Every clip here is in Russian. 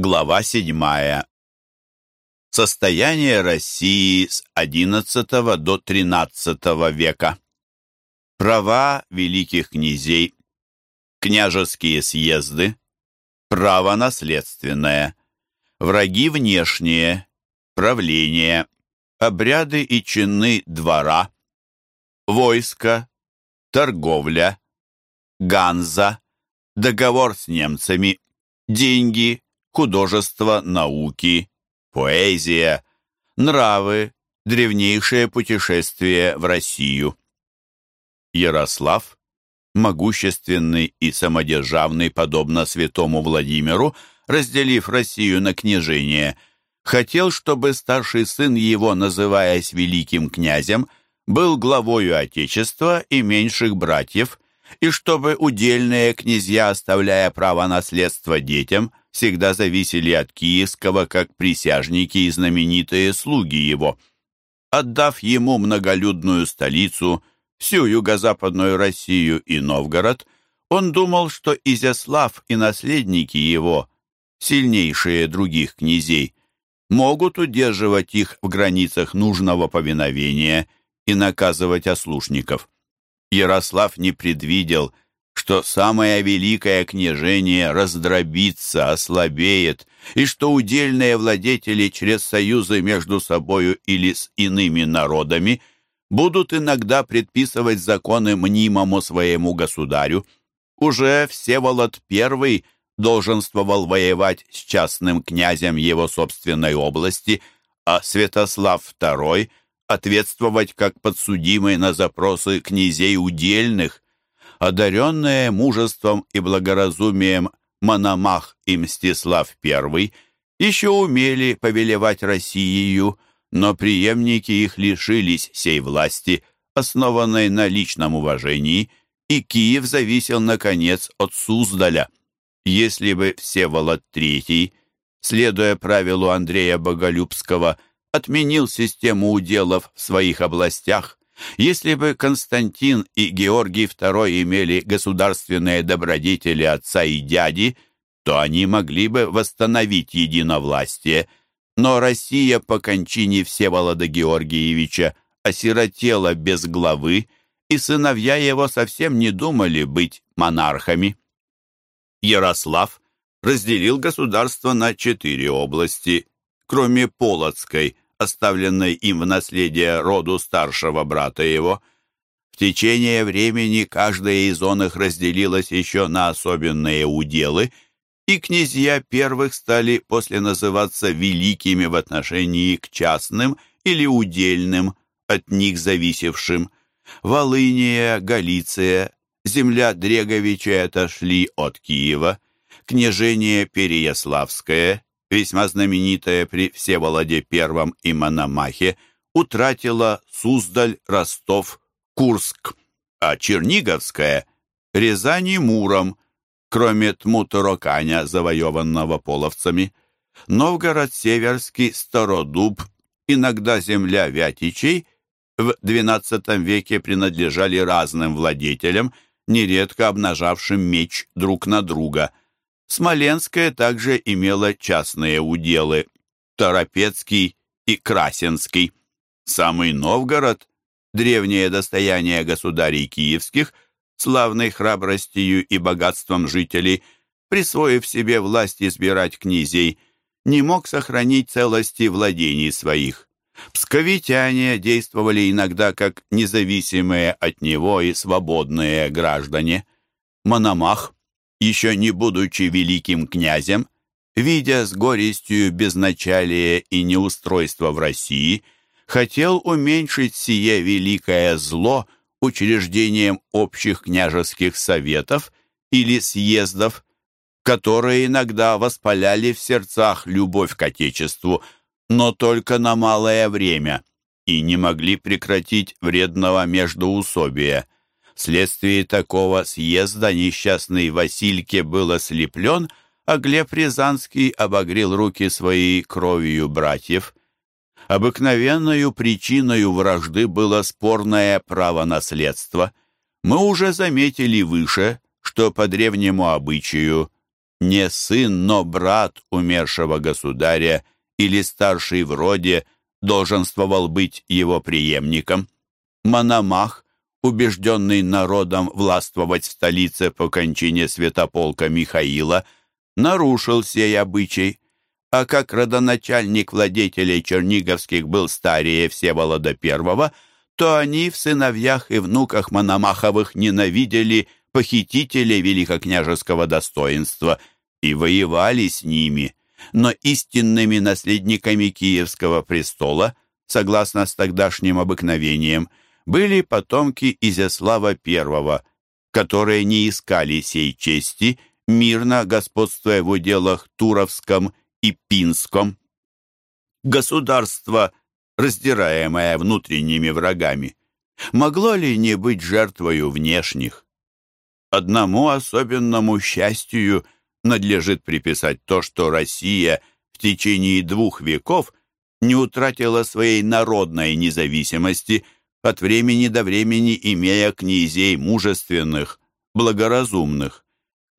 Глава седьмая. Состояние России с XI до XIII века. Права великих князей. Княжеские съезды. Право наследственное. Враги внешние. Правление. Обряды и чины двора. Войско. Торговля. Ганза. Договор с немцами. Деньги художество, науки, поэзия, нравы, древнейшее путешествие в Россию. Ярослав, могущественный и самодержавный, подобно святому Владимиру, разделив Россию на княжение, хотел, чтобы старший сын его, называясь великим князем, был главою Отечества и меньших братьев, и чтобы удельные князья, оставляя право наследства детям, всегда зависели от Киевского, как присяжники и знаменитые слуги его. Отдав ему многолюдную столицу, всю юго-западную Россию и Новгород, он думал, что Изяслав и наследники его, сильнейшие других князей, могут удерживать их в границах нужного повиновения и наказывать ослушников. Ярослав не предвидел, что самое великое княжение раздробится, ослабеет, и что удельные владетели через союзы между собою или с иными народами будут иногда предписывать законы мнимому своему государю. Уже Всеволод I долженствовал воевать с частным князем его собственной области, а Святослав II ответствовать как подсудимый на запросы князей удельных – одаренные мужеством и благоразумием Мономах и Мстислав I еще умели повелевать Россией, но преемники их лишились сей власти, основанной на личном уважении, и Киев зависел, наконец, от Суздаля. Если бы Всеволод III, следуя правилу Андрея Боголюбского, отменил систему уделов в своих областях, если бы Константин и Георгий II имели государственные добродетели отца и дяди, то они могли бы восстановить единовластие, но Россия по кончине Всеволода Георгиевича осиротела без главы, и сыновья его совсем не думали быть монархами. Ярослав разделил государство на четыре области, кроме Полоцкой – оставленной им в наследие роду старшего брата его. В течение времени каждая из он их разделилась еще на особенные уделы, и князья первых стали после называться великими в отношении к частным или удельным, от них зависевшим. Волыния, Галиция, земля Дреговича отошли от Киева, княжение Переяславское весьма знаменитая при Всеволоде I и Мономахе, утратила Суздаль, Ростов, Курск, а Черниговская — Рязань и Муром, кроме Тмутароканя, завоеванного половцами. Новгород-Северский, Стародуб, иногда земля Вятичей, в XII веке принадлежали разным владетелям, нередко обнажавшим меч друг на друга — Смоленская также имела частные уделы Торопецкий и Красинский. Самый Новгород, древнее достояние государей киевских, славной храбростью и богатством жителей, присвоив себе власть избирать князей, не мог сохранить целости владений своих. Псковитяне действовали иногда как независимые от него и свободные граждане. Мономах еще не будучи великим князем, видя с горестью безначалие и неустройство в России, хотел уменьшить сие великое зло учреждением общих княжеских советов или съездов, которые иногда воспаляли в сердцах любовь к Отечеству, но только на малое время и не могли прекратить вредного междоусобия – Вследствие такого съезда несчастный Васильке был ослеплен, а Глеб Рязанский обогрел руки своей кровью братьев. Обыкновенную причиной вражды было спорное право наследства. Мы уже заметили выше, что по древнему обычаю не сын, но брат умершего государя или старший в роде долженствовал быть его преемником. Мономах, убежденный народом властвовать в столице по кончине святополка Михаила, нарушил сей обычай, а как родоначальник владетелей Черниговских был старее Всеволода I, то они в сыновьях и внуках Мономаховых ненавидели похитителей великокняжеского достоинства и воевали с ними, но истинными наследниками Киевского престола, согласно с тогдашним обыкновением, были потомки Изяслава I, которые не искали сей чести, мирно господствуя в уделах Туровском и Пинском. Государство, раздираемое внутренними врагами, могло ли не быть жертвою внешних? Одному особенному счастью надлежит приписать то, что Россия в течение двух веков не утратила своей народной независимости, от времени до времени имея князей мужественных, благоразумных.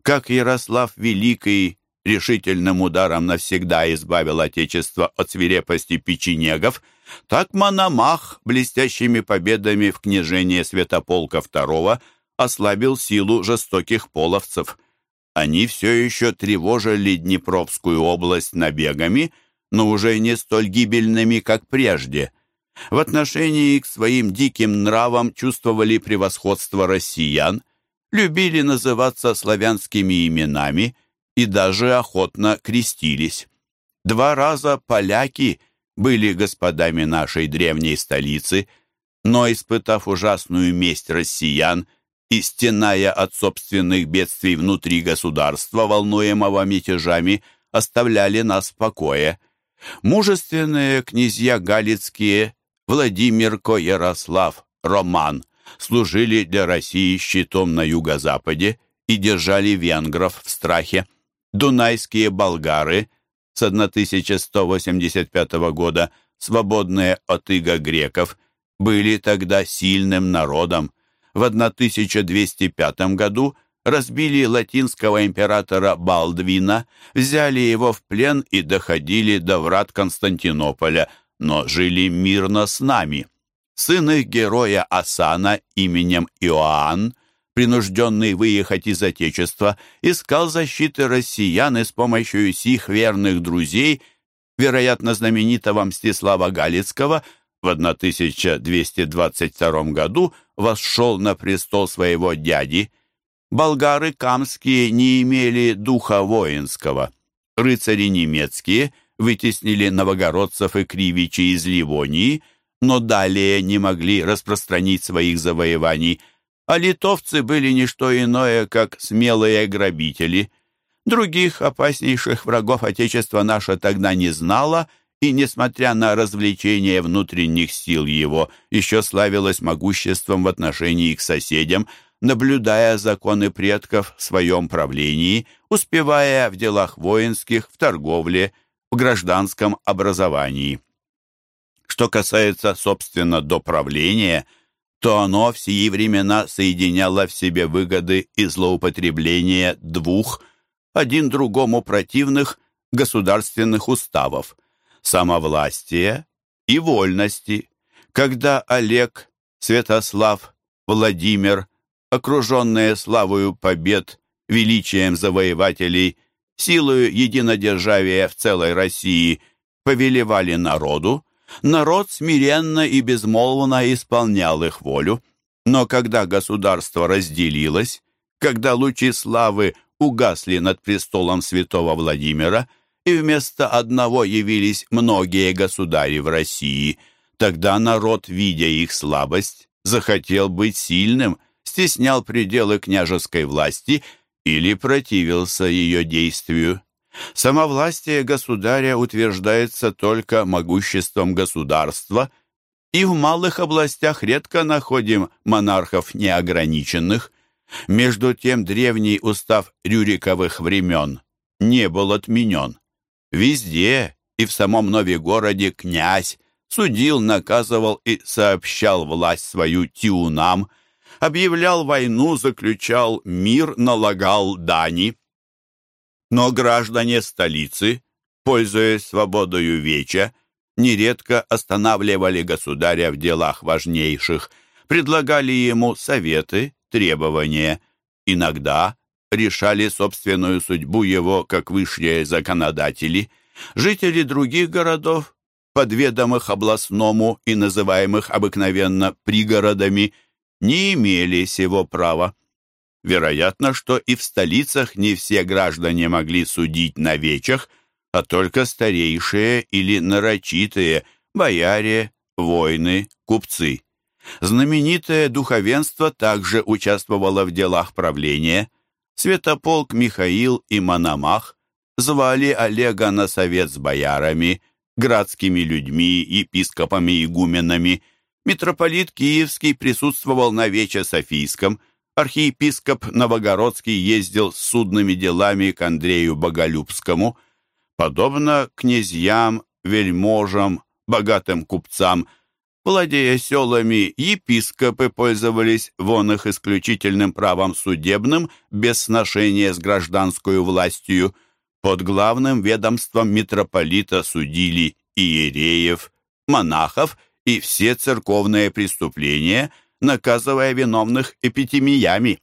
Как Ярослав Великий решительным ударом навсегда избавил Отечество от свирепости печенегов, так Мономах блестящими победами в княжении Святополка II ослабил силу жестоких половцев. Они все еще тревожили Днепровскую область набегами, но уже не столь гибельными, как прежде. В отношении к своим диким нравам чувствовали превосходство россиян, любили называться славянскими именами и даже охотно крестились. Два раза поляки были господами нашей древней столицы, но, испытав ужасную месть россиян, и, стеная от собственных бедствий внутри государства, волнуемого мятежами, оставляли нас в покое. Мужественные князья галицкие Владимир Ко-Ярослав, Роман служили для России щитом на юго-западе и держали венгров в страхе. Дунайские болгары с 1185 года, свободные от иго греков, были тогда сильным народом в 1205 году разбили латинского императора Балдвина, взяли его в плен и доходили до врат Константинополя, но жили мирно с нами. Сын их героя Асана именем Иоанн, принужденный выехать из Отечества, искал защиты россиян и с помощью сих верных друзей, вероятно, знаменитого Мстислава Галицкого, в 1222 году восшел на престол своего дяди. Болгары камские не имели духа воинского. Рыцари немецкие вытеснили новогородцев и кривичей из Ливонии, но далее не могли распространить своих завоеваний, а литовцы были не что иное, как смелые грабители. Других опаснейших врагов Отечества наше тогда не знало — и, несмотря на развлечение внутренних сил его, еще славилась могуществом в отношении к соседям, наблюдая законы предков в своем правлении, успевая в делах воинских, в торговле, в гражданском образовании. Что касается, собственно, до правления, то оно в сии времена соединяло в себе выгоды и злоупотребления двух, один другому противных, государственных уставов – самовластия и вольности, когда Олег, Святослав, Владимир, окруженные славою побед, величием завоевателей, силою единодержавия в целой России, повелевали народу, народ смиренно и безмолвно исполнял их волю. Но когда государство разделилось, когда лучи славы угасли над престолом святого Владимира, и вместо одного явились многие государи в России. Тогда народ, видя их слабость, захотел быть сильным, стеснял пределы княжеской власти или противился ее действию. Самовластие государя утверждается только могуществом государства, и в малых областях редко находим монархов неограниченных. Между тем древний устав Рюриковых времен не был отменен. Везде и в самом Новегороде князь судил, наказывал и сообщал власть свою тиунам, объявлял войну, заключал мир, налагал дани. Но граждане столицы, пользуясь свободою веча, нередко останавливали государя в делах важнейших, предлагали ему советы, требования, иногда решали собственную судьбу его как высшие законодатели. Жители других городов, подведомых областному и называемых обыкновенно пригородами, не имели сего права. Вероятно, что и в столицах не все граждане могли судить на вечах, а только старейшие или нарочитые, бояре, воины, купцы. Знаменитое духовенство также участвовало в делах правления. Святополк Михаил и Мономах звали Олега на совет с боярами, градскими людьми, епископами, игуменами. Митрополит Киевский присутствовал на Вече Софийском, архиепископ Новогородский ездил с судными делами к Андрею Боголюбскому. Подобно князьям, вельможам, богатым купцам, владея селами, епископы пользовались вон их исключительным правом судебным без сношения с гражданскую властью. Под главным ведомством митрополита судили иереев, монахов и все церковные преступления – наказывая виновных эпитемиями.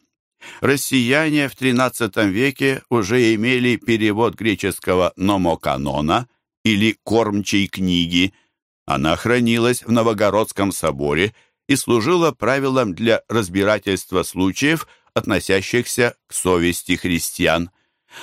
Россияне в XIII веке уже имели перевод греческого «номоканона» или «кормчей книги». Она хранилась в Новогородском соборе и служила правилом для разбирательства случаев, относящихся к совести христиан.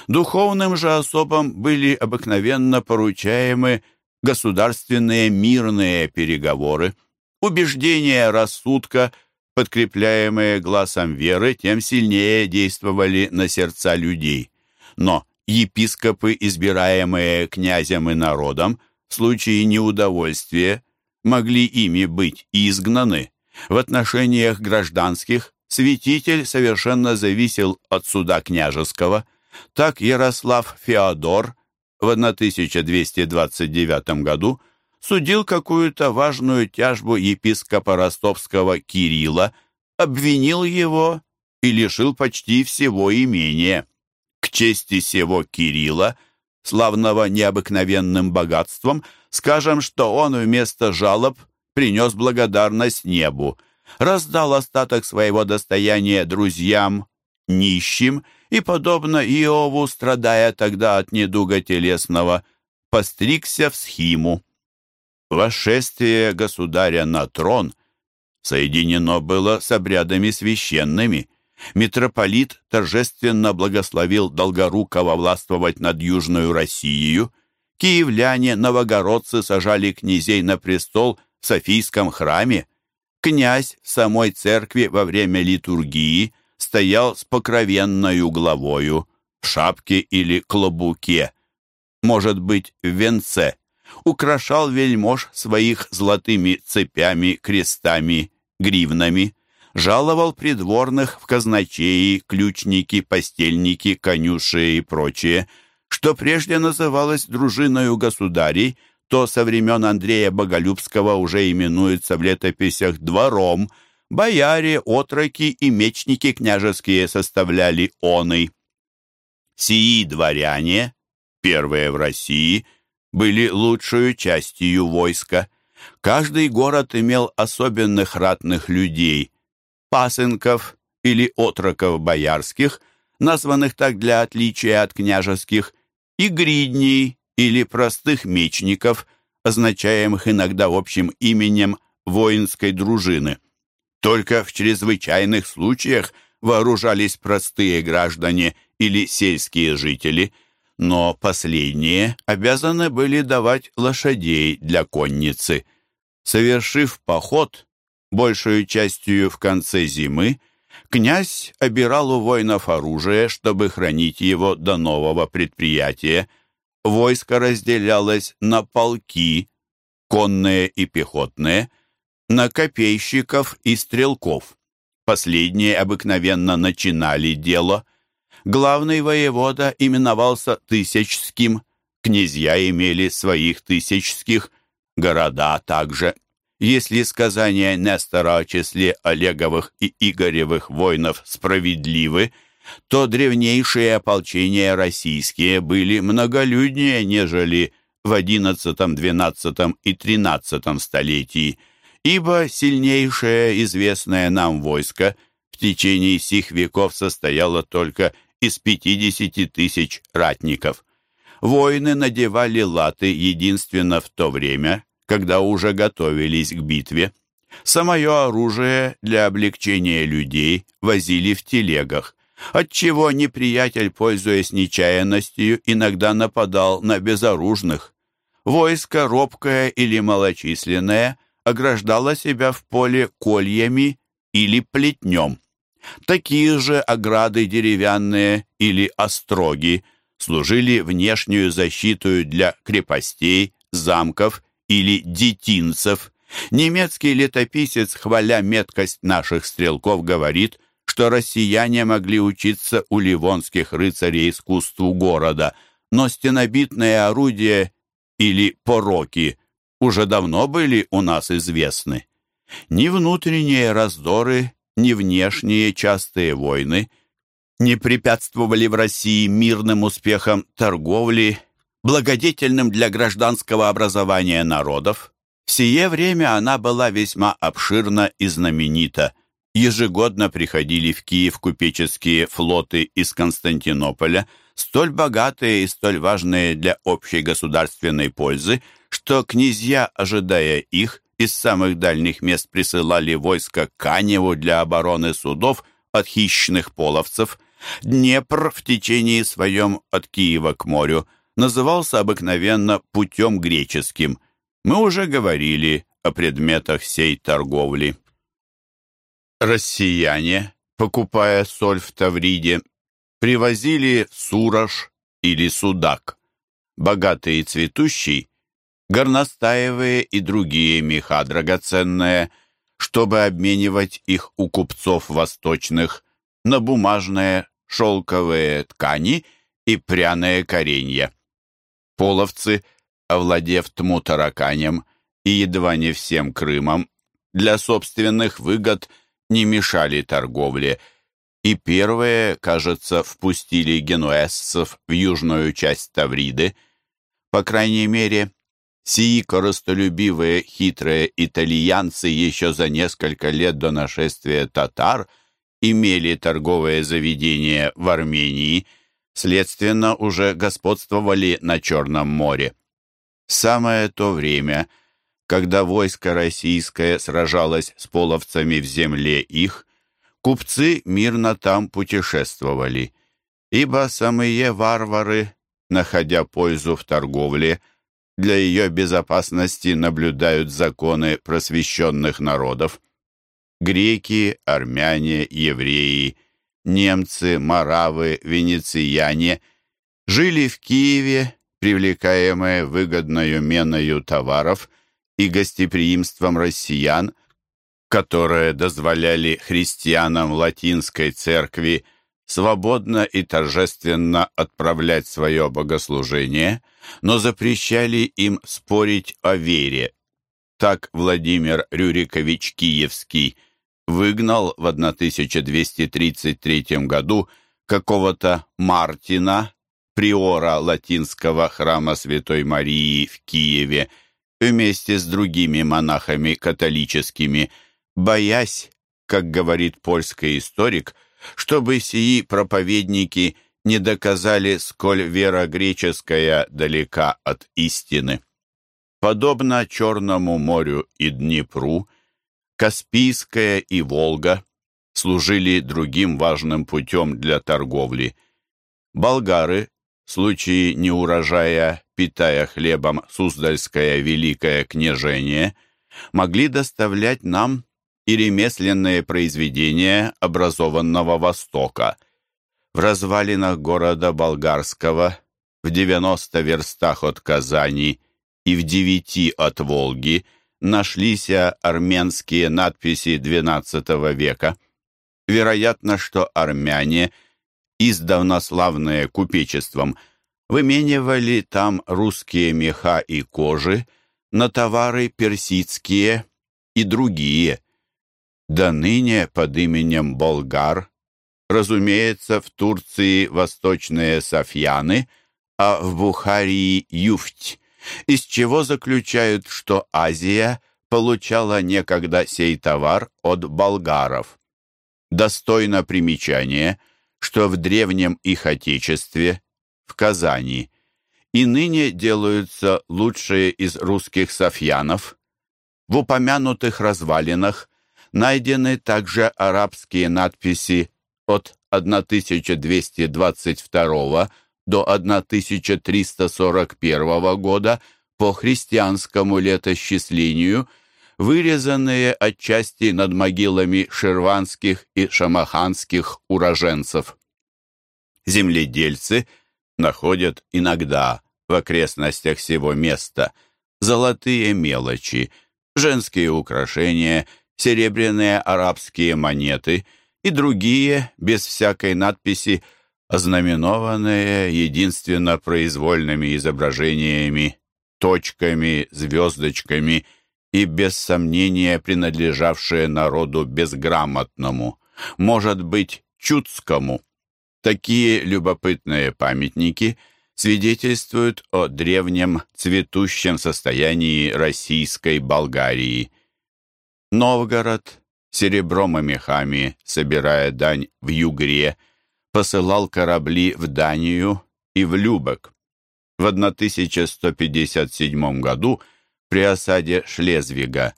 Духовным же особам были обыкновенно поручаемы государственные мирные переговоры. Убеждения рассудка подкрепляемые глазом веры, тем сильнее действовали на сердца людей. Но епископы, избираемые князем и народом, в случае неудовольствия, могли ими быть изгнаны. В отношениях гражданских святитель совершенно зависел от суда княжеского. Так Ярослав Феодор в 1229 году судил какую-то важную тяжбу епископа ростовского Кирилла, обвинил его и лишил почти всего имения. К чести сего Кирилла, славного необыкновенным богатством, скажем, что он вместо жалоб принес благодарность небу, раздал остаток своего достояния друзьям, нищим, и, подобно Иову, страдая тогда от недуга телесного, постригся в схиму. Вошествие государя на трон соединено было с обрядами священными. Митрополит торжественно благословил Долгорукова властвовать над Южную Россией. Киевляне, новогородцы сажали князей на престол в Софийском храме. Князь самой церкви во время литургии стоял с покровенною главою, в шапке или клобуке, может быть, в венце. Украшал вельмож своих золотыми цепями, крестами, гривнами, жаловал придворных в казначеи, ключники, постельники, конюши и прочее, что прежде называлось дружиною государей, то со времен Андрея Боголюбского уже именуется в летописях двором, бояре, отроки и мечники княжеские составляли оный. Сии дворяне, первые в России, были лучшую частью войска. Каждый город имел особенных ратных людей, пасынков или отроков боярских, названных так для отличия от княжеских, и гридней или простых мечников, означаемых иногда общим именем воинской дружины. Только в чрезвычайных случаях вооружались простые граждане или сельские жители – но последние обязаны были давать лошадей для конницы. Совершив поход, большую частью в конце зимы, князь обирал у воинов оружие, чтобы хранить его до нового предприятия. Войско разделялось на полки, конные и пехотные, на копейщиков и стрелков. Последние обыкновенно начинали дело – Главный воевода именовался Тысячским, князья имели своих Тысячских, города также. Если сказания Нестора о числе Олеговых и Игоревых воинов справедливы, то древнейшие ополчения российские были многолюднее, нежели в XI, XII и XIII столетии, ибо сильнейшее известное нам войско в течение сих веков состояло только из 50 тысяч ратников. Воины надевали латы единственно в то время, когда уже готовились к битве. Самое оружие для облегчения людей возили в телегах, отчего неприятель, пользуясь нечаянностью, иногда нападал на безоружных. Войско, робкое или малочисленное, ограждало себя в поле кольями или плетнем. Такие же ограды деревянные или остроги служили внешнюю защиту для крепостей, замков или детинцев. Немецкий летописец, хваля меткость наших стрелков, говорит, что россияне могли учиться у ливонских рыцарей искусству города, но стенобитные орудия или пороки уже давно были у нас известны. Ни внутренние раздоры, ни внешние частые войны не препятствовали в России мирным успехам торговли, благодетельным для гражданского образования народов. В сие время она была весьма обширна и знаменита. Ежегодно приходили в Киев купеческие флоты из Константинополя, столь богатые и столь важные для общей государственной пользы, что князья, ожидая их, из самых дальних мест присылали войско Каневу для обороны судов от хищных половцев. Днепр в течение своем от Киева к морю назывался обыкновенно путем греческим. Мы уже говорили о предметах сей торговли. Россияне, покупая соль в Тавриде, привозили сурож или судак. Богатый и цветущий, горностаевые и другие меха драгоценные, чтобы обменивать их у купцов восточных на бумажные шелковые ткани и пряное коренье. Половцы, овладев тму тараканем и едва не всем Крымом, для собственных выгод не мешали торговле, и первые, кажется, впустили генуэзцев в южную часть Тавриды. По крайней мере, сии коростолюбивые хитрые итальянцы еще за несколько лет до нашествия татар имели торговые заведения в Армении – следственно, уже господствовали на Черном море. Самое то время, когда войско российское сражалось с половцами в земле их, купцы мирно там путешествовали, ибо самые варвары, находя пользу в торговле, для ее безопасности наблюдают законы просвещенных народов. Греки, армяне, евреи – немцы, маравы, венециане жили в Киеве, привлекаемые выгодною меною товаров и гостеприимством россиян, которые дозволяли христианам латинской церкви свободно и торжественно отправлять свое богослужение, но запрещали им спорить о вере. Так Владимир Рюрикович Киевский – выгнал в 1233 году какого-то Мартина, приора латинского храма Святой Марии в Киеве, вместе с другими монахами католическими, боясь, как говорит польский историк, чтобы сии проповедники не доказали, сколь вера греческая далека от истины. Подобно Черному морю и Днепру, Каспийская и Волга служили другим важным путем для торговли. Болгары, в случае неурожая, питая хлебом Суздальское Великое княжение, могли доставлять нам и ремесленные произведения образованного Востока. В развалинах города Болгарского, в 90 верстах от Казани и в 9 от Волги – нашлись армянские надписи XII века. Вероятно, что армяне, издавна славные купечеством, выменивали там русские меха и кожи на товары персидские и другие. До ныне под именем болгар разумеется, в Турции восточные Софьяны, а в Бухарии Юфть, из чего заключают, что Азия получала некогда сей товар от болгаров. Достойно примечания, что в древнем их отечестве, в Казани, и ныне делаются лучшие из русских софьянов. В упомянутых развалинах найдены также арабские надписи от 1222 до 1341 года по христианскому летосчислению, вырезанные отчасти над могилами шерванских и шамаханских уроженцев. Земледельцы находят иногда в окрестностях всего места золотые мелочи, женские украшения, серебряные арабские монеты и другие, без всякой надписи, ознаменованные единственно произвольными изображениями, точками, звездочками и, без сомнения, принадлежавшие народу безграмотному, может быть, чудскому. Такие любопытные памятники – свидетельствуют о древнем цветущем состоянии российской Болгарии. Новгород, серебром и мехами, собирая дань в Югре, посылал корабли в Данию и в Любек. В 1157 году при осаде Шлезвига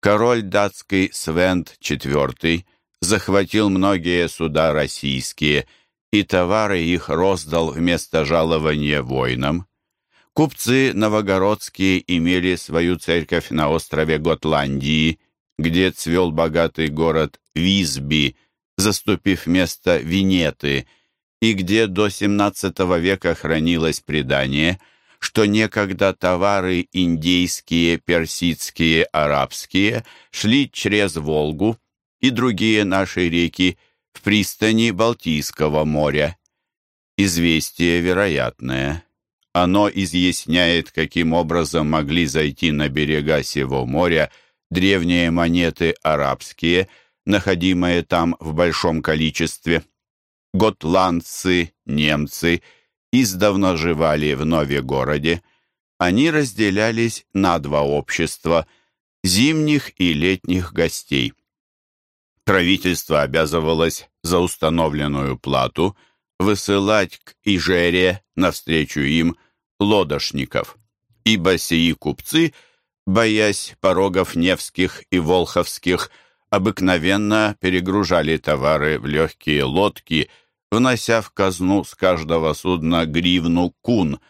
король датский Свент IV захватил многие суда российские – и товары их роздал вместо жалования воинам. Купцы новогородские имели свою церковь на острове Готландии, где цвел богатый город Визби, заступив место Венеты, и где до XVII века хранилось предание, что некогда товары индейские, персидские, арабские шли через Волгу и другие наши реки в пристани Балтийского моря. Известие вероятное. Оно изъясняет, каким образом могли зайти на берега сего моря древние монеты арабские, находимые там в большом количестве. Готландцы, немцы издавна живали в Нове-городе. Они разделялись на два общества – зимних и летних гостей правительство обязывалось за установленную плату высылать к Ижере навстречу им лодошников, ибо сии купцы, боясь порогов Невских и Волховских, обыкновенно перегружали товары в легкие лодки, внося в казну с каждого судна гривну кун,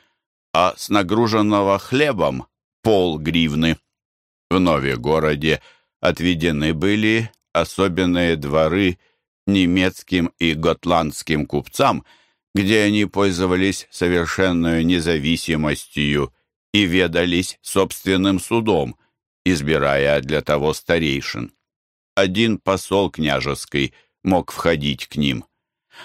а с нагруженного хлебом — пол гривны. В Нове городе отведены были особенные дворы немецким и готландским купцам, где они пользовались совершенной независимостью и ведались собственным судом, избирая для того старейшин. Один посол княжеский мог входить к ним.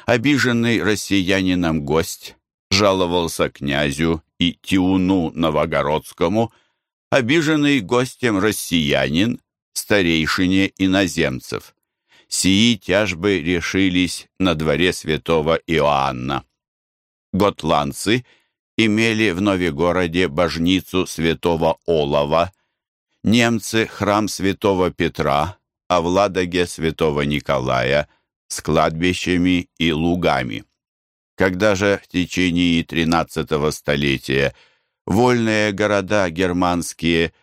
Обиженный россиянином гость жаловался князю и Тиуну Новогородскому, обиженный гостем россиянин старейшине иноземцев. Сии тяжбы решились на дворе святого Иоанна. Готландцы имели в Новегороде божницу святого Олова, немцы — храм святого Петра, а в Ладоге святого Николая с кладбищами и лугами. Когда же в течение XIII столетия вольные города германские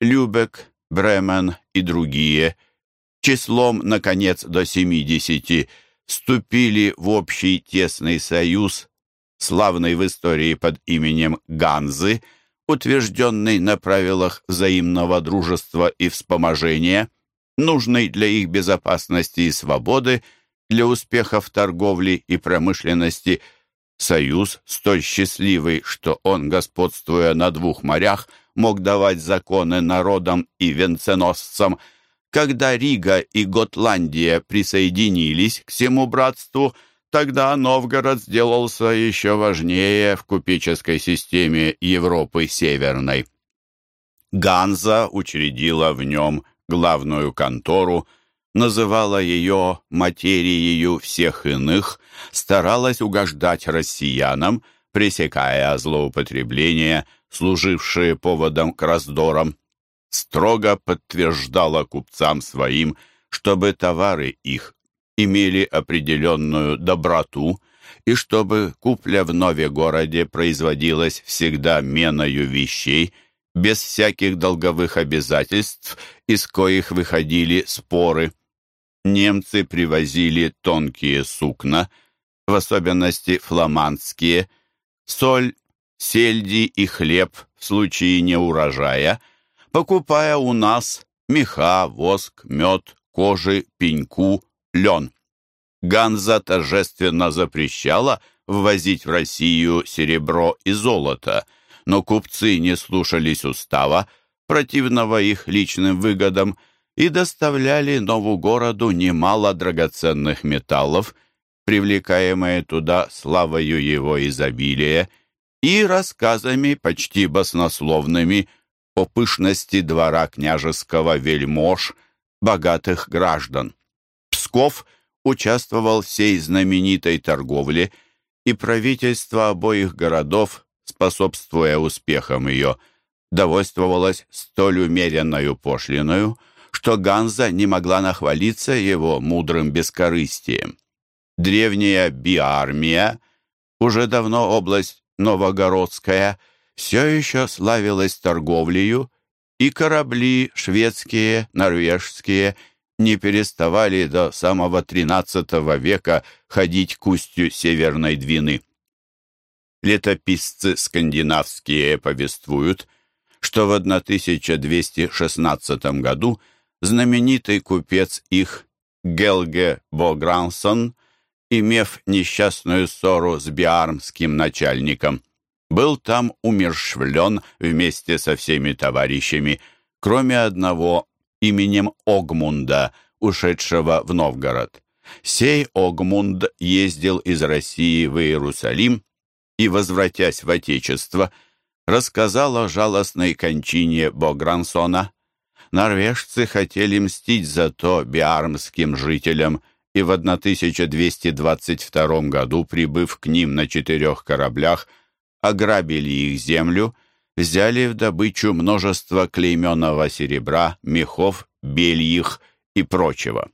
Любек, Бремен и другие, числом, наконец, до 70, вступили в общий тесный союз, славный в истории под именем Ганзы, утвержденный на правилах взаимного дружества и вспоможения, нужный для их безопасности и свободы, для успехов торговли и промышленности, союз столь счастливый, что он, господствуя на двух морях, мог давать законы народам и венценосцам. Когда Рига и Готландия присоединились к всему братству, тогда Новгород сделался еще важнее в купеческой системе Европы Северной. Ганза учредила в нем главную контору, называла ее материей всех иных, старалась угождать россиянам, пресекая злоупотребления, служившие поводом к раздорам. Строго подтверждала купцам своим, чтобы товары их имели определенную доброту, и чтобы купля в Нове-городе производилась всегда меною вещей, без всяких долговых обязательств, из коих выходили споры. Немцы привозили тонкие сукна, в особенности фламандские, соль, сельди и хлеб в случае неурожая, покупая у нас меха, воск, мед, кожи, пеньку, лен. Ганза торжественно запрещала ввозить в Россию серебро и золото, но купцы не слушались устава, противного их личным выгодам, и доставляли Нову-городу немало драгоценных металлов, привлекаемые туда славою его изобилия, и рассказами почти баснословными о пышности двора княжеского вельмож, богатых граждан. Псков – участвовал в сей знаменитой торговле, и правительство обоих городов, способствуя успехам ее, довольствовалось столь умеренную пошлиною, что Ганза не могла нахвалиться его мудрым бескорыстием. Древняя биармия, уже давно область Новогородская, все еще славилась торговлею, и корабли шведские, норвежские не переставали до самого XIII века ходить к устью Северной Двины. Летописцы скандинавские повествуют, что в 1216 году знаменитый купец их Гелге Богрансон, имев несчастную ссору с биармским начальником, был там умершвлен вместе со всеми товарищами, кроме одного именем Огмунда, ушедшего в Новгород. Сей Огмунд ездил из России в Иерусалим и, возвратясь в Отечество, рассказал о жалостной кончине Богрансона. Норвежцы хотели мстить за то биармским жителям и в 1222 году, прибыв к ним на четырех кораблях, ограбили их землю – взяли в добычу множество клейменного серебра, мехов, бельих и прочего.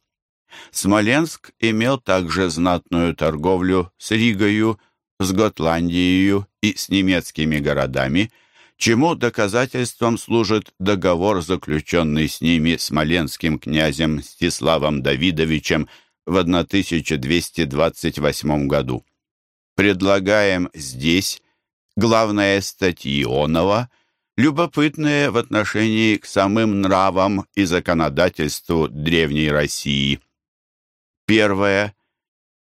Смоленск имел также знатную торговлю с Ригою, с Готландией и с немецкими городами, чему доказательством служит договор, заключенный с ними смоленским князем Стиславом Давидовичем в 1228 году. Предлагаем здесь главные статьи Ионова, любопытные в отношении к самым нравам и законодательству Древней России. Первое.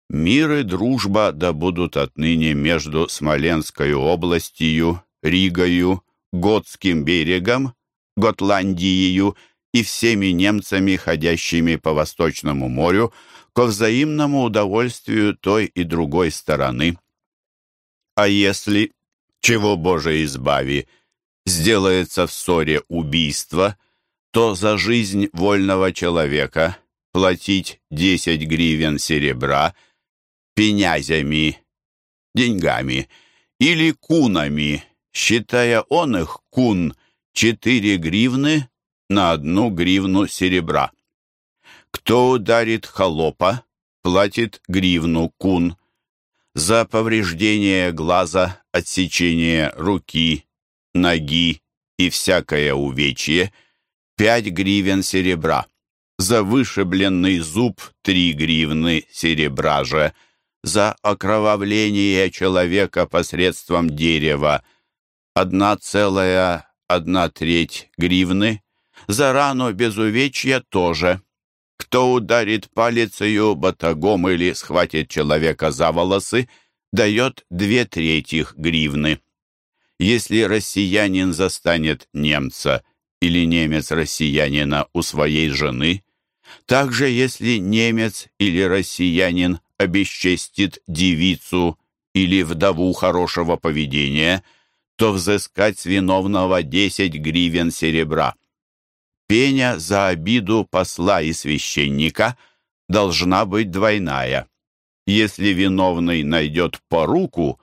Мир и дружба да будут отныне между Смоленской областью, Ригою, Готским берегом, Готландией и всеми немцами, ходящими по Восточному морю, ко взаимному удовольствию той и другой стороны. А если чего, Боже, избави, сделается в ссоре убийство, то за жизнь вольного человека платить 10 гривен серебра пенязями, деньгами или кунами, считая он их кун 4 гривны на одну гривну серебра. Кто ударит холопа, платит гривну кун. За повреждение глаза отсечение руки, ноги и всякое увечье, пять гривен серебра. За вышибленный зуб три гривны серебра же. За окровавление человека посредством дерева одна целая одна треть гривны. За рану без увечья тоже. Кто ударит палицею, батагом или схватит человека за волосы, дает две трети гривны. Если россиянин застанет немца или немец россиянина у своей жены, также если немец или россиянин обесчестит девицу или вдову хорошего поведения, то взыскать с виновного 10 гривен серебра. Пеня за обиду посла и священника должна быть двойная. Если виновный найдет поруку,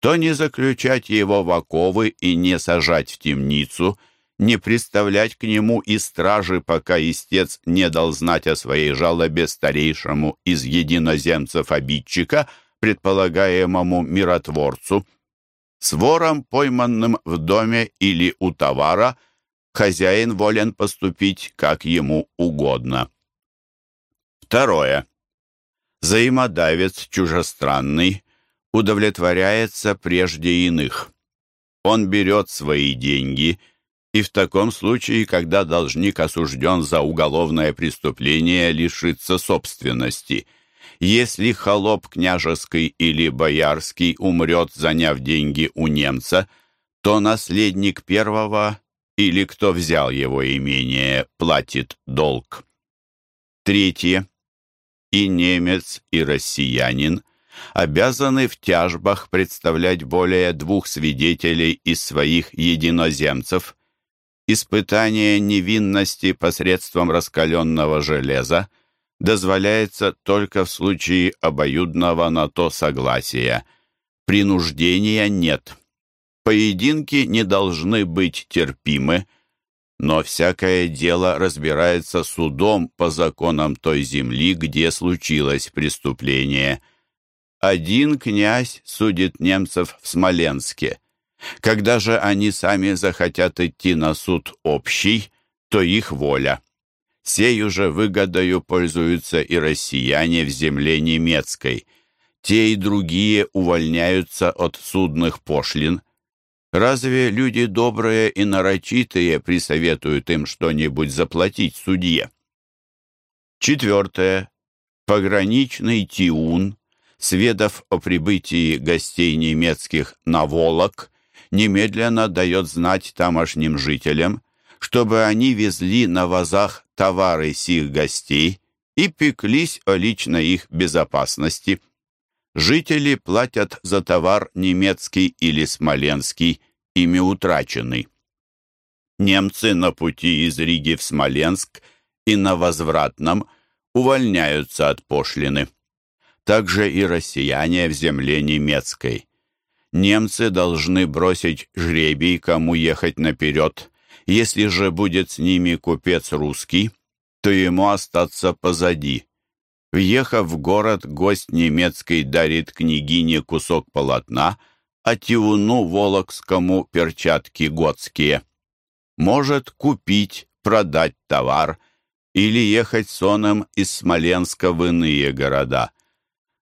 то не заключать его в оковы и не сажать в темницу, не представлять к нему и стражи, пока истец не дал знать о своей жалобе старейшему из единоземцев обидчика, предполагаемому миротворцу. С вором, пойманным в доме или у товара, хозяин волен поступить, как ему угодно. Второе. Взаимодавец чужестранный удовлетворяется прежде иных. Он берет свои деньги, и в таком случае, когда должник осужден за уголовное преступление, лишится собственности. Если холоп княжеский или боярский умрет, заняв деньги у немца, то наследник первого или кто взял его имение, платит долг. Третье. И немец, и россиянин обязаны в тяжбах представлять более двух свидетелей из своих единоземцев. Испытание невинности посредством раскаленного железа дозволяется только в случае обоюдного на то согласия. Принуждения нет. Поединки не должны быть терпимы, но всякое дело разбирается судом по законам той земли, где случилось преступление – один князь судит немцев в Смоленске. Когда же они сами захотят идти на суд общий, то их воля. Сею же выгодою пользуются и россияне в земле немецкой. Те и другие увольняются от судных пошлин. Разве люди добрые и нарочитые присоветуют им что-нибудь заплатить судье? Четвертое. Пограничный тиун сведав о прибытии гостей немецких на Волок, немедленно дает знать тамошним жителям, чтобы они везли на вазах товары сих гостей и пеклись о личной их безопасности. Жители платят за товар немецкий или смоленский, ими утраченный. Немцы на пути из Риги в Смоленск и на возвратном увольняются от пошлины также и россияне в земле немецкой. Немцы должны бросить жребий, кому ехать наперед. Если же будет с ними купец русский, то ему остаться позади. Въехав в город, гость немецкий дарит княгине кусок полотна, а Тиуну Волокскому перчатки готские. Может купить, продать товар или ехать соном из Смоленска в иные города.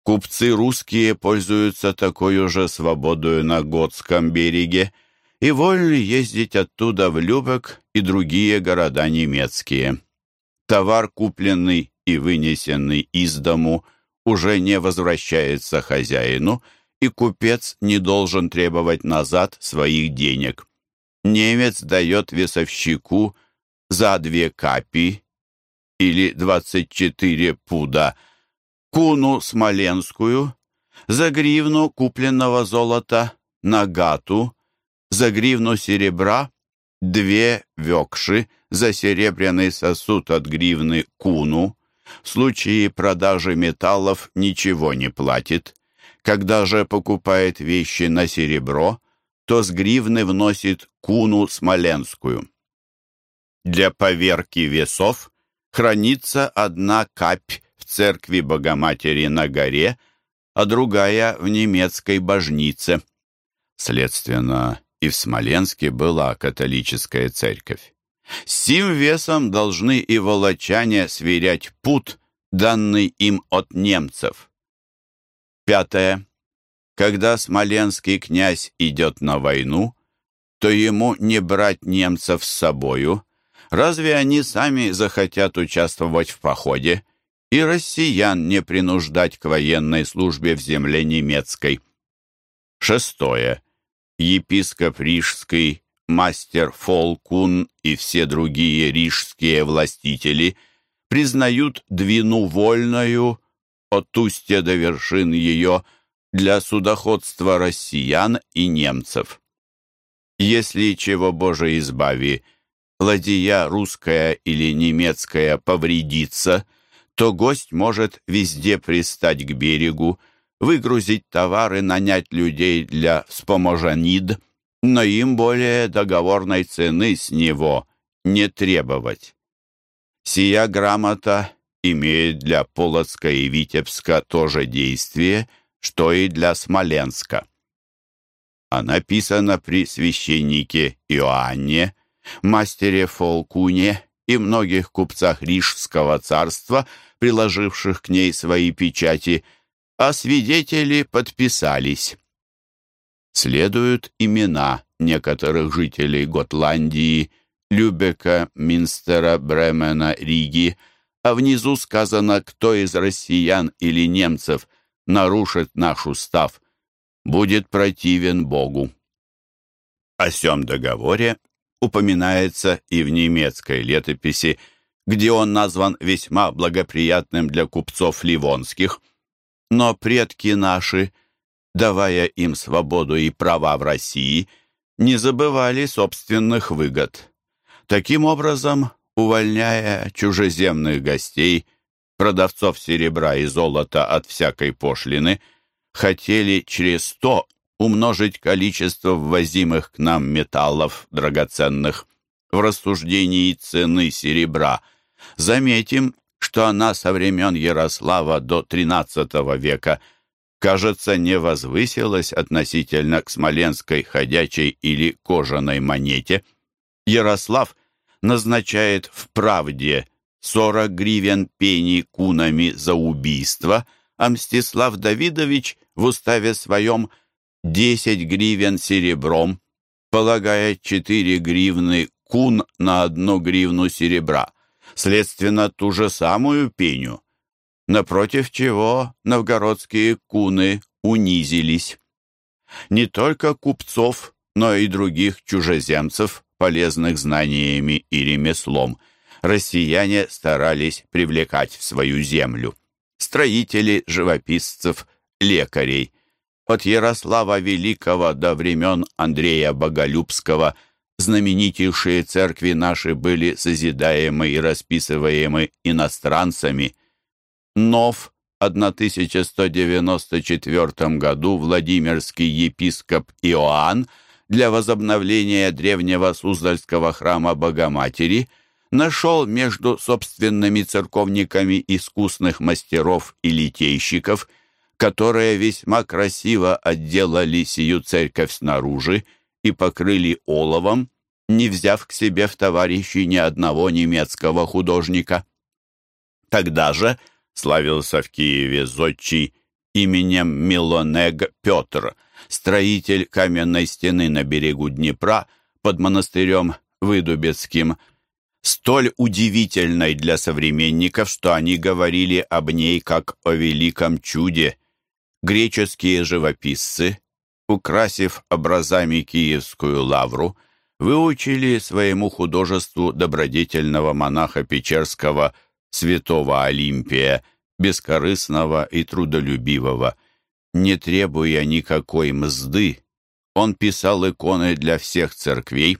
Купцы русские пользуются такой же свободою на Готском береге и вольны ездить оттуда в Любек и другие города немецкие. Товар, купленный и вынесенный из дому, уже не возвращается хозяину, и купец не должен требовать назад своих денег. Немец дает весовщику за две капи или 24 пуда – куну смоленскую, за гривну купленного золота, нагату, за гривну серебра, две векши, за серебряный сосуд от гривны куну. В случае продажи металлов ничего не платит. Когда же покупает вещи на серебро, то с гривны вносит куну смоленскую. Для поверки весов хранится одна капь церкви Богоматери на горе, а другая в немецкой божнице. Следственно, и в Смоленске была католическая церковь. Сим весом должны и волочане сверять путь, данный им от немцев. Пятое. Когда смоленский князь идет на войну, то ему не брать немцев с собою. Разве они сами захотят участвовать в походе? и россиян не принуждать к военной службе в земле немецкой. Шестое. Епископ Рижский, мастер Фолкун и все другие рижские властители признают двину вольною от устья до вершин ее для судоходства россиян и немцев. Если, чего Боже избави, ладья русская или немецкая повредится, то гость может везде пристать к берегу, выгрузить товары, нанять людей для вспоможанид, но им более договорной цены с него не требовать. Сия грамота имеет для Полоцка и Витебска то же действие, что и для Смоленска. Она написана при священнике Иоанне, мастере Фолкуне и многих купцах Рижского царства, приложивших к ней свои печати, а свидетели подписались. Следуют имена некоторых жителей Готландии, Любека, Минстера, Бремена, Риги, а внизу сказано, кто из россиян или немцев нарушит наш устав, будет противен Богу. О сем договоре упоминается и в немецкой летописи, где он назван весьма благоприятным для купцов ливонских. Но предки наши, давая им свободу и права в России, не забывали собственных выгод. Таким образом, увольняя чужеземных гостей, продавцов серебра и золота от всякой пошлины, хотели через то умножить количество ввозимых к нам металлов драгоценных. В рассуждении цены серебра заметим, что она со времен Ярослава до XIII века, кажется, не возвысилась относительно к смоленской ходячей или кожаной монете. Ярослав назначает в правде 40 гривен пени кунами за убийство, а Мстислав Давидович в уставе своем – 10 гривен серебром, полагая 4 гривны кун на одну гривну серебра, следственно, ту же самую пеню, напротив чего новгородские куны унизились. Не только купцов, но и других чужеземцев, полезных знаниями и ремеслом, россияне старались привлекать в свою землю. Строители, живописцев, лекарей – от Ярослава Великого до времен Андрея Боголюбского знаменитейшие церкви наши были созидаемы и расписываемы иностранцами. Нов 1194 году Владимирский епископ Иоанн для возобновления древнего Суздальского храма Богоматери нашел между собственными церковниками искусных мастеров и литейщиков – которые весьма красиво отделали сию церковь снаружи и покрыли оловом, не взяв к себе в товарищи ни одного немецкого художника. Тогда же славился в Киеве зодчий именем Милонег Петр, строитель каменной стены на берегу Днепра под монастырем Выдубецким, столь удивительной для современников, что они говорили об ней как о великом чуде. Греческие живописцы, украсив образами Киевскую лавру, выучили своему художеству добродетельного монаха Печерского святого Олимпия, бескорыстного и трудолюбивого. Не требуя никакой мзды, он писал иконы для всех церквей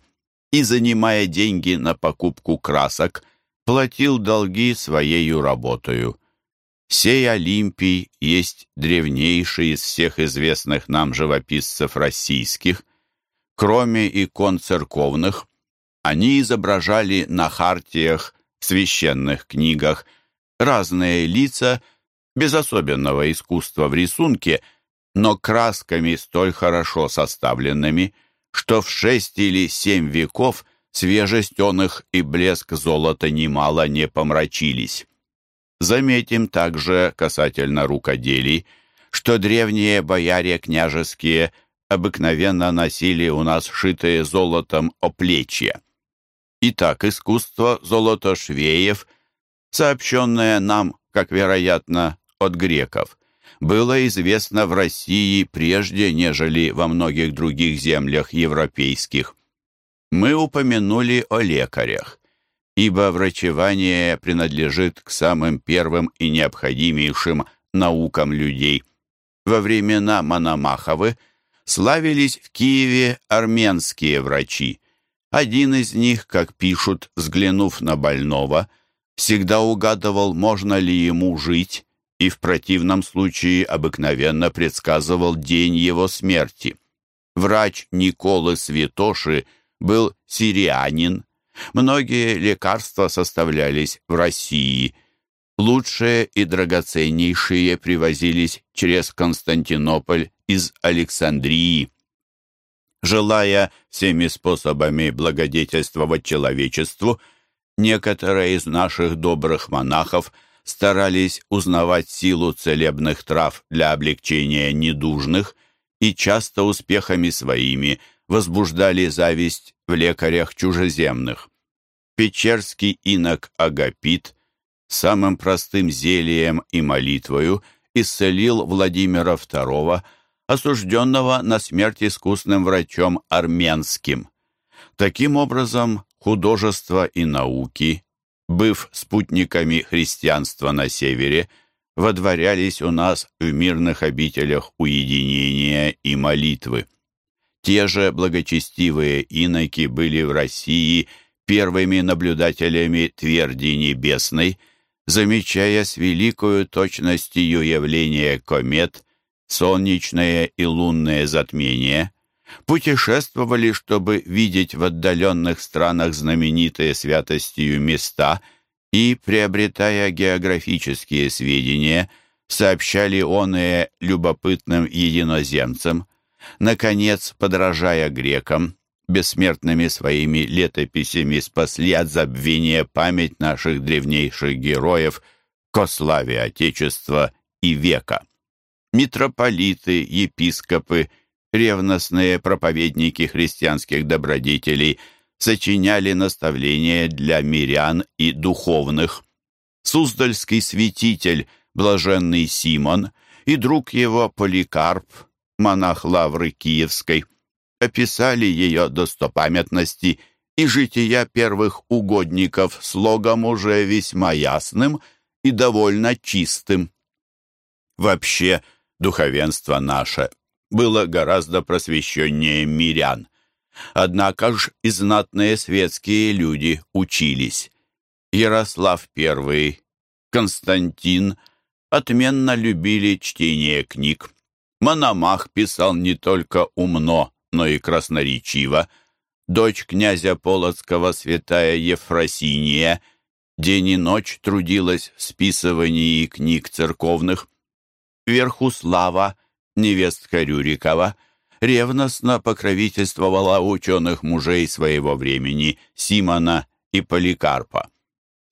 и, занимая деньги на покупку красок, платил долги своею работою. Сей Олимпий есть древнейший из всех известных нам живописцев российских. Кроме икон церковных, они изображали на хартиях, священных книгах разные лица, без особенного искусства в рисунке, но красками столь хорошо составленными, что в шесть или семь веков свежесть он их и блеск золота немало не помрачились. Заметим также касательно рукоделий, что древние бояре княжеские обыкновенно носили у нас шитые золотом оплечья. Итак, искусство золотошвеев, сообщенное нам, как вероятно, от греков, было известно в России прежде, нежели во многих других землях европейских. Мы упомянули о лекарях ибо врачевание принадлежит к самым первым и необходимейшим наукам людей. Во времена Мономаховы славились в Киеве армянские врачи. Один из них, как пишут, взглянув на больного, всегда угадывал, можно ли ему жить, и в противном случае обыкновенно предсказывал день его смерти. Врач Николы Святоши был сирианин. Многие лекарства составлялись в России. Лучшие и драгоценнейшие привозились через Константинополь из Александрии. Желая всеми способами благодетельствовать человечеству, некоторые из наших добрых монахов старались узнавать силу целебных трав для облегчения недужных и часто успехами своими возбуждали зависть в лекарях чужеземных. Печерский инок Агапит самым простым зельем и молитвою исцелил Владимира II, осужденного на смерть искусным врачом армянским. Таким образом, художество и науки, быв спутниками христианства на севере, водворялись у нас в мирных обителях уединения и молитвы. Те же благочестивые иноки были в России первыми наблюдателями тверди небесной, замечая с великою точностью явления комет, солнечное и лунное затмение, путешествовали, чтобы видеть в отдаленных странах знаменитые святостью места и, приобретая географические сведения, сообщали оные любопытным единоземцам. Наконец, подражая грекам, бессмертными своими летописями спасли от забвения память наших древнейших героев ко славе Отечества и века. Митрополиты, епископы, ревностные проповедники христианских добродетелей сочиняли наставления для мирян и духовных. Суздальский святитель, блаженный Симон, и друг его Поликарп, монах Лавры Киевской, описали ее достопамятности и жития первых угодников слогом уже весьма ясным и довольно чистым. Вообще, духовенство наше было гораздо просвещеннее мирян. Однако ж и знатные светские люди учились. Ярослав I, Константин отменно любили чтение книг. Мономах писал не только умно, но и красноречиво. Дочь князя Полоцкого, святая Ефросиния, день и ночь трудилась в списывании книг церковных. Верхуслава, невестка Рюрикова, ревностно покровительствовала ученых мужей своего времени Симона и Поликарпа.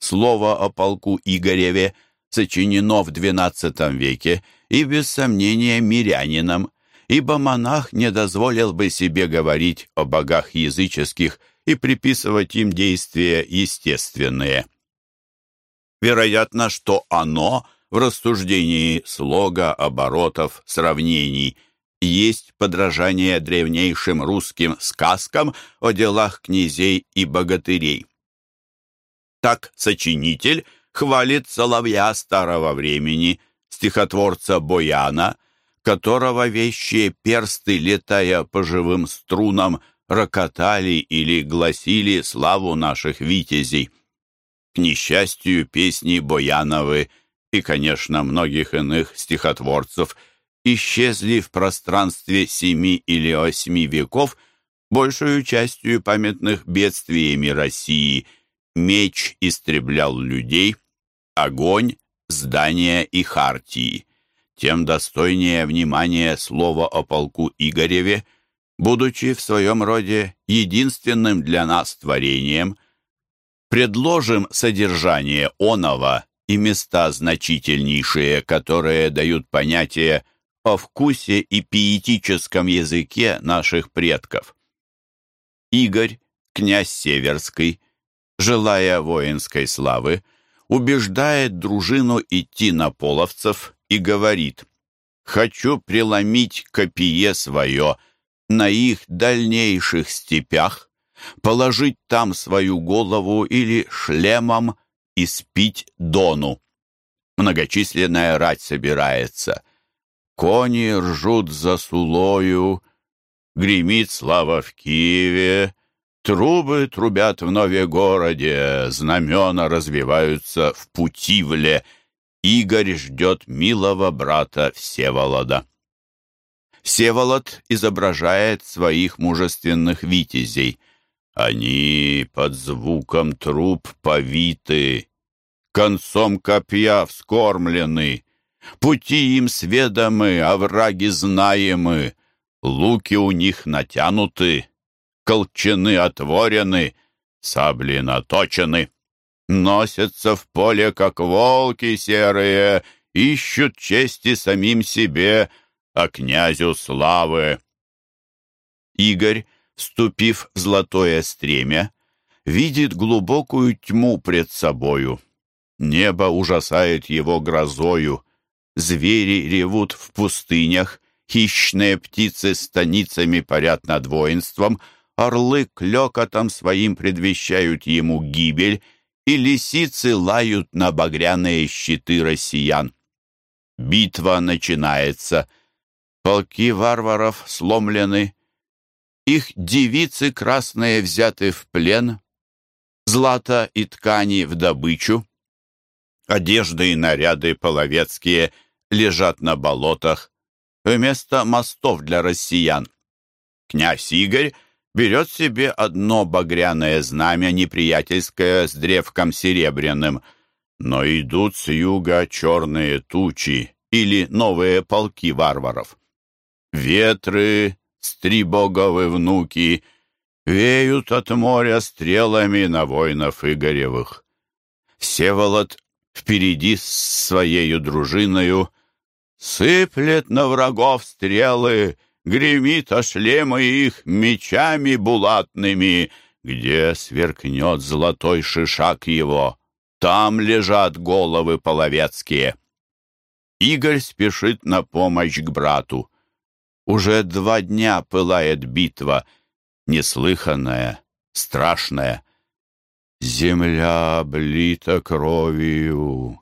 Слово о полку Игореве сочинено в XII веке и, без сомнения, мирянином, ибо монах не дозволил бы себе говорить о богах языческих и приписывать им действия естественные. Вероятно, что оно в рассуждении слога, оборотов, сравнений есть подражание древнейшим русским сказкам о делах князей и богатырей. Так сочинитель хвалит соловья старого времени, стихотворца Бояна, которого вещие персты, летая по живым струнам, рокотали или гласили славу наших витязей. К несчастью, песни Бояновы и, конечно, многих иных стихотворцев исчезли в пространстве семи или восьми веков, большую частью памятных бедствиями России. Меч истреблял людей, огонь, здания и хартии. Тем достойнее внимания слово о полку Игореве, будучи в своем роде единственным для нас творением. Предложим содержание оного и места значительнейшие, которые дают понятие о вкусе и пиетическом языке наших предков. Игорь, князь Северский, желая воинской славы, убеждает дружину идти на половцев и говорит «Хочу преломить копье свое на их дальнейших степях, положить там свою голову или шлемом и спить дону. Многочисленная рать собирается. Кони ржут за сулою, гремит слава в Киеве, Трубы трубят в Нове-городе, знамена развиваются в Путивле. Игорь ждет милого брата Всеволода. Всеволод изображает своих мужественных витязей. Они под звуком труб повиты, концом копья вскормлены, пути им сведомы, овраги знаемы, луки у них натянуты, колчаны отворены, сабли наточены. Носятся в поле, как волки серые, ищут чести самим себе, а князю славы. Игорь, вступив в золотое стремя, видит глубокую тьму пред собою. Небо ужасает его грозою, звери ревут в пустынях, хищные птицы станицами парят над воинством, орлы клёкотом своим предвещают ему гибель, и лисицы лают на багряные щиты россиян. Битва начинается. Полки варваров сломлены, их девицы красные взяты в плен, злато и ткани в добычу, одежды и наряды половецкие лежат на болотах, вместо мостов для россиян. Князь Игорь берет себе одно багряное знамя неприятельское с древком серебряным, но идут с юга черные тучи или новые полки варваров. Ветры, стрибоговы внуки, веют от моря стрелами на воинов Игоревых. Всеволод впереди с своею дружиною Сыплет на врагов стрелы, гремит о шлемы их мечами булатными, где сверкнет золотой шишак его. Там лежат головы половецкие. Игорь спешит на помощь к брату. Уже два дня пылает битва, неслыханная, страшная. Земля облита кровью,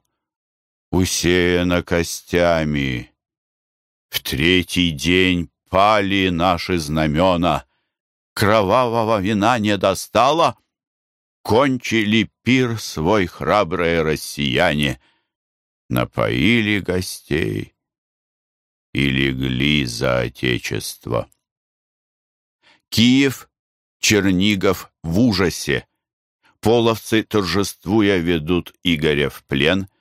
усеяна костями. В третий день пали наши знамена. Кровавого вина не достало. Кончили пир свой храбрые россияне. Напоили гостей и легли за отечество. Киев, Чернигов в ужасе. Половцы, торжествуя, ведут Игоря в плен —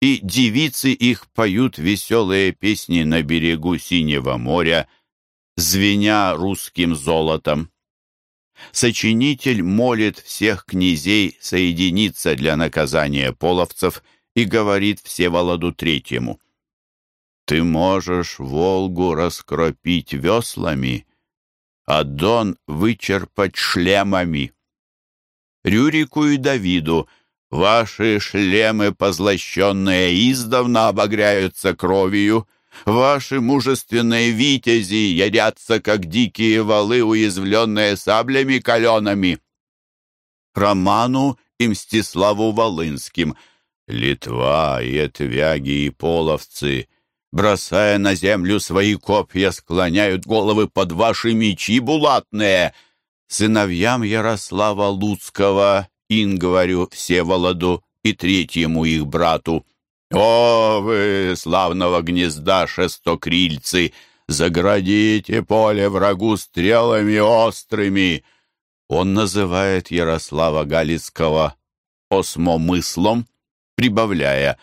и девицы их поют веселые песни на берегу Синего моря, звеня русским золотом. Сочинитель молит всех князей соединиться для наказания половцев и говорит Всеволоду Третьему. «Ты можешь Волгу раскропить веслами, а Дон вычерпать шлемами». Рюрику и Давиду Ваши шлемы, позлощенные, издавна обогряются кровью. Ваши мужественные витязи ярятся, как дикие валы, уязвленные саблями калеными. Роману и Мстиславу Волынским, Литва и Этвяги и Половцы, бросая на землю свои копья, склоняют головы под ваши мечи булатные. Сыновьям Ярослава Луцкого Ингварю Всеволоду и третьему их брату. «О, вы, славного гнезда шестокрильцы, заградите поле врагу стрелами острыми!» Он называет Ярослава Галицкого осмомыслом, прибавляя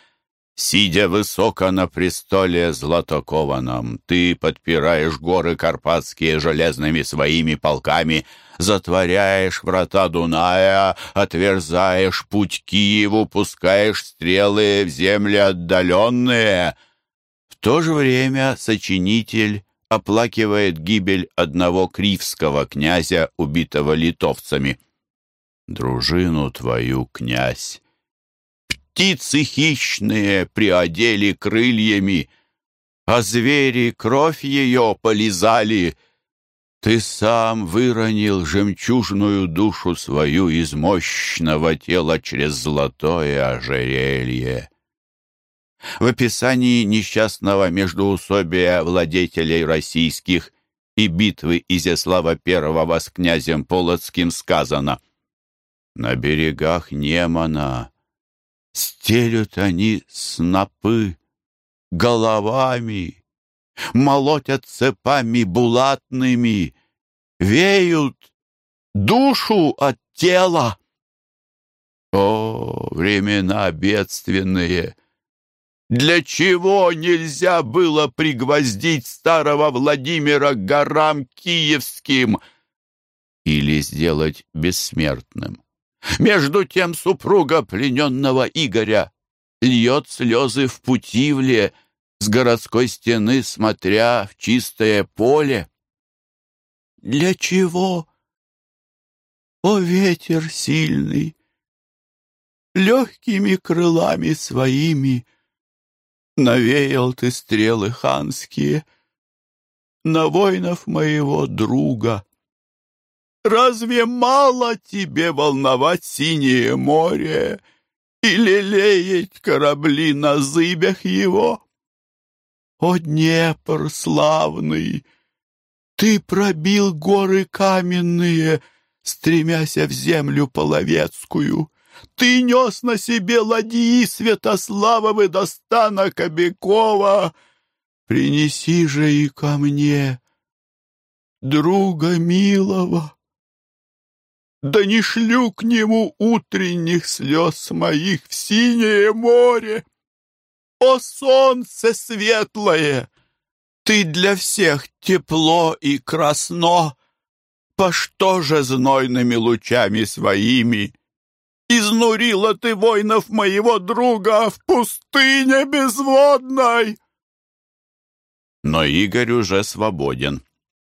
«Сидя высоко на престоле златокованном, ты подпираешь горы Карпатские железными своими полками, затворяешь врата Дуная, отверзаешь путь Киеву, пускаешь стрелы в земли отдаленные. В то же время сочинитель оплакивает гибель одного кривского князя, убитого литовцами. «Дружину твою, князь, птицы хищные приодели крыльями, а звери кровь ее полизали, ты сам выронил жемчужную душу свою из мощного тела через золотое ожерелье. В описании несчастного междоусобия владетелей российских и битвы Изяслава I с князем Полоцким сказано «На берегах Немана стелют они снопы головами, молотят цепами булатными, веют душу от тела». О, времена бедственные! Для чего нельзя было пригвоздить старого Владимира к горам киевским или сделать бессмертным? Между тем супруга плененного Игоря льет слезы в Путивле, с городской стены смотря в чистое поле. Для чего? О, ветер сильный! Легкими крылами своими Навеял ты стрелы ханские На воинов моего друга. Разве мало тебе волновать синее море И лелеять корабли на зыбях его? О, Днепр славный! Ты пробил горы каменные, Стремясь в землю половецкую. Ты нес на себе ладьи Святославовы до стана Кобякова. Принеси же и ко мне друга милого. Да не шлю к нему утренних слез моих в синее море. О, солнце светлое! Ты для всех тепло и красно, По что же знойными лучами своими Изнурила ты воинов моего друга в пустыне безводной!» Но Игорь уже свободен.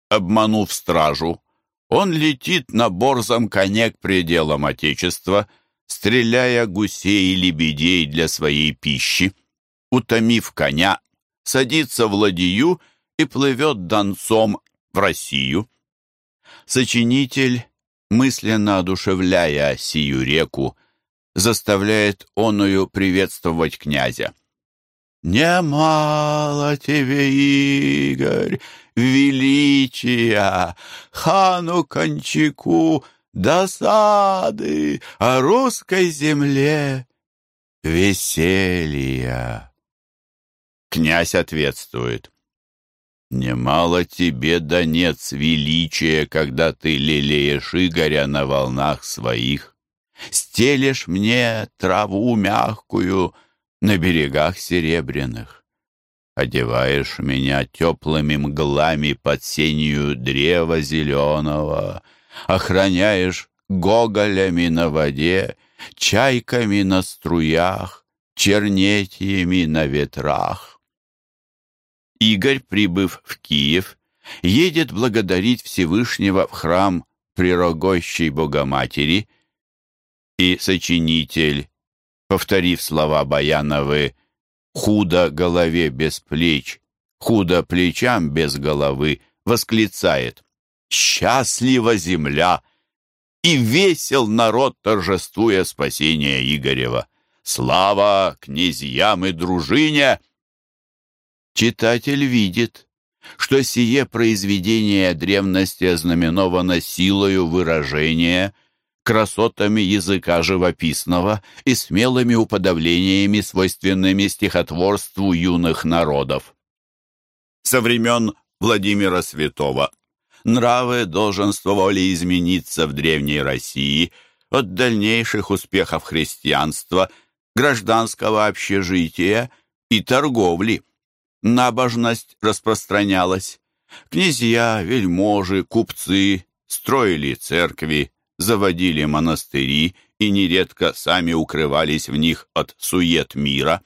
Обманув стражу, он летит на борзом коне к пределам Отечества, стреляя гусей и лебедей для своей пищи. Утомив коня, садится в ладью и плывет донцом в Россию. Сочинитель мысленно одушевляя сию реку, заставляет оную приветствовать князя. «Немало тебе, Игорь, величия, хану Кончаку досады, о русской земле веселья». Князь ответствует. Немало тебе, Донец, величия, когда ты лелеешь Игоря на волнах своих. Стелешь мне траву мягкую на берегах серебряных. Одеваешь меня теплыми мглами под сенью древа зеленого, Охраняешь гоголями на воде, чайками на струях, чернетиями на ветрах. Игорь, прибыв в Киев, едет благодарить Всевышнего в храм прирогощей Богоматери, и сочинитель, повторив слова Баяновы «худо голове без плеч, худо плечам без головы», восклицает «Счастлива земля!» И весел народ, торжествуя спасение Игорева. Слава князьям и дружине! Читатель видит, что сие произведение древности ознаменовано силою выражения, красотами языка живописного и смелыми уподоблениями, свойственными стихотворству юных народов. Со времен Владимира Святого нравы долженствовали измениться в Древней России от дальнейших успехов христианства, гражданского общежития и торговли – набожность распространялась. Князья, вельможи, купцы строили церкви, заводили монастыри и нередко сами укрывались в них от сует мира.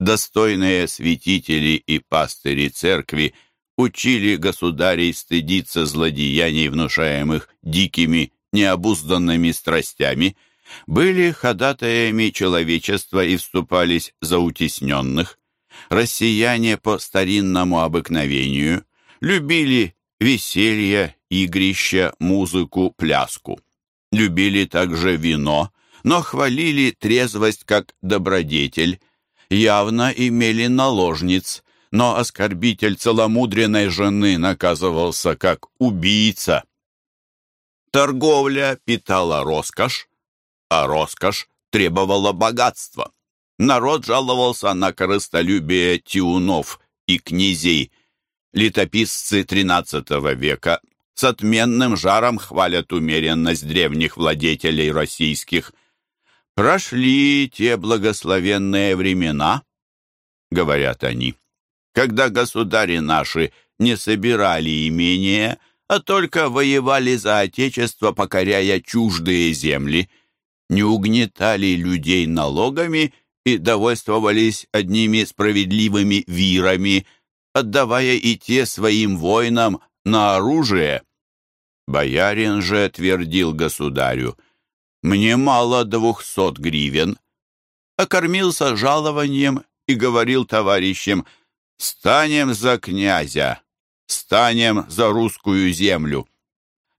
Достойные святители и пастыри церкви учили государей стыдиться злодеяний, внушаемых дикими, необузданными страстями, были ходатаями человечества и вступались за утесненных. Россияне по старинному обыкновению любили веселье, игрища, музыку, пляску. Любили также вино, но хвалили трезвость как добродетель, явно имели наложниц, но оскорбитель целомудренной жены наказывался как убийца. Торговля питала роскошь, а роскошь требовала богатства. Народ жаловался на корыстолюбие тиунов и князей. Летописцы XIII века с отменным жаром хвалят умеренность древних владетелей российских. «Прошли те благословенные времена», — говорят они, «когда государи наши не собирали имения, а только воевали за отечество, покоряя чуждые земли, не угнетали людей налогами и довольствовались одними справедливыми вирами, отдавая и те своим воинам на оружие. Боярин же твердил государю, «Мне мало двухсот гривен». Окормился жалованием и говорил товарищам, «Станем за князя, станем за русскую землю».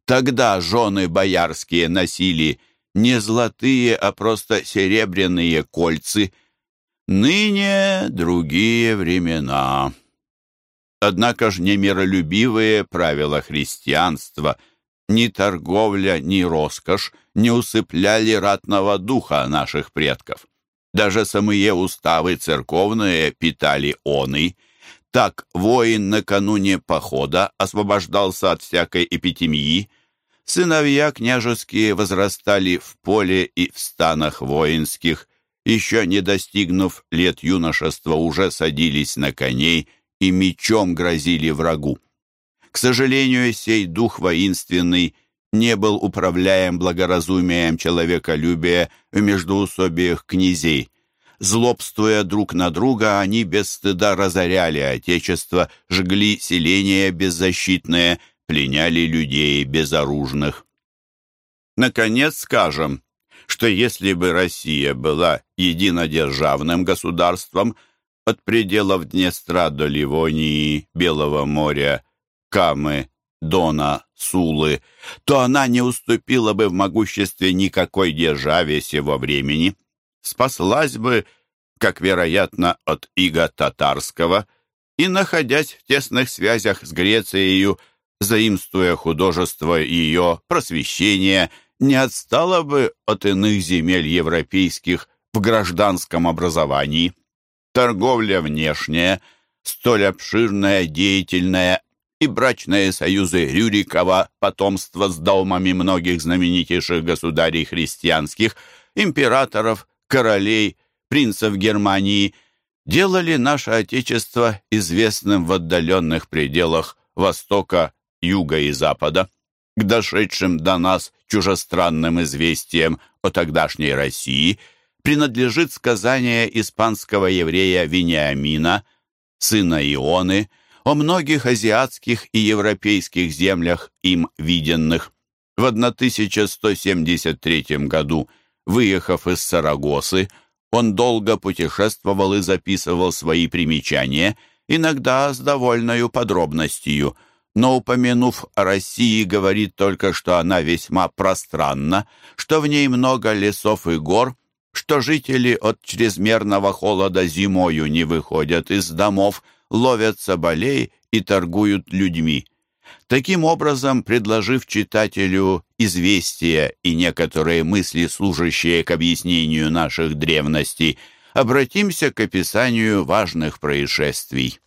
Тогда жены боярские носили не золотые, а просто серебряные кольцы. Ныне другие времена. Однако ж немиролюбивые правила христианства, ни торговля, ни роскошь не усыпляли ратного духа наших предков. Даже самые уставы церковные питали оны. Так воин накануне похода освобождался от всякой эпитемии. Сыновья княжеские возрастали в поле и в станах воинских, еще не достигнув лет юношества, уже садились на коней и мечом грозили врагу. К сожалению, сей дух воинственный не был управляем благоразумием человеколюбия в междоусобиях князей. Злобствуя друг на друга, они без стыда разоряли отечество, жгли селения беззащитные, пленяли людей безоружных. Наконец скажем, что если бы Россия была единодержавным государством – от пределов Днестра до Ливонии, Белого моря, Камы, Дона, Сулы, то она не уступила бы в могуществе никакой державе сего времени. Спаслась бы, как вероятно, от ига татарского и, находясь в тесных связях с Грецией, заимствуя художество ее просвещения, не отстала бы от иных земель европейских в гражданском образовании торговля внешняя, столь обширная, деятельная, и брачные союзы Рюрикова, потомство с домами многих знаменитейших государей христианских, императоров, королей, принцев Германии, делали наше Отечество известным в отдаленных пределах Востока, Юга и Запада. К дошедшим до нас чужестранным известиям о тогдашней России – принадлежит сказание испанского еврея Вениамина, сына Ионы, о многих азиатских и европейских землях им виденных. В 1173 году, выехав из Сарагосы, он долго путешествовал и записывал свои примечания, иногда с довольною подробностью, но, упомянув о России, говорит только, что она весьма пространна, что в ней много лесов и гор, что жители от чрезмерного холода зимою не выходят из домов, ловят соболей и торгуют людьми. Таким образом, предложив читателю известия и некоторые мысли, служащие к объяснению наших древностей, обратимся к описанию важных происшествий.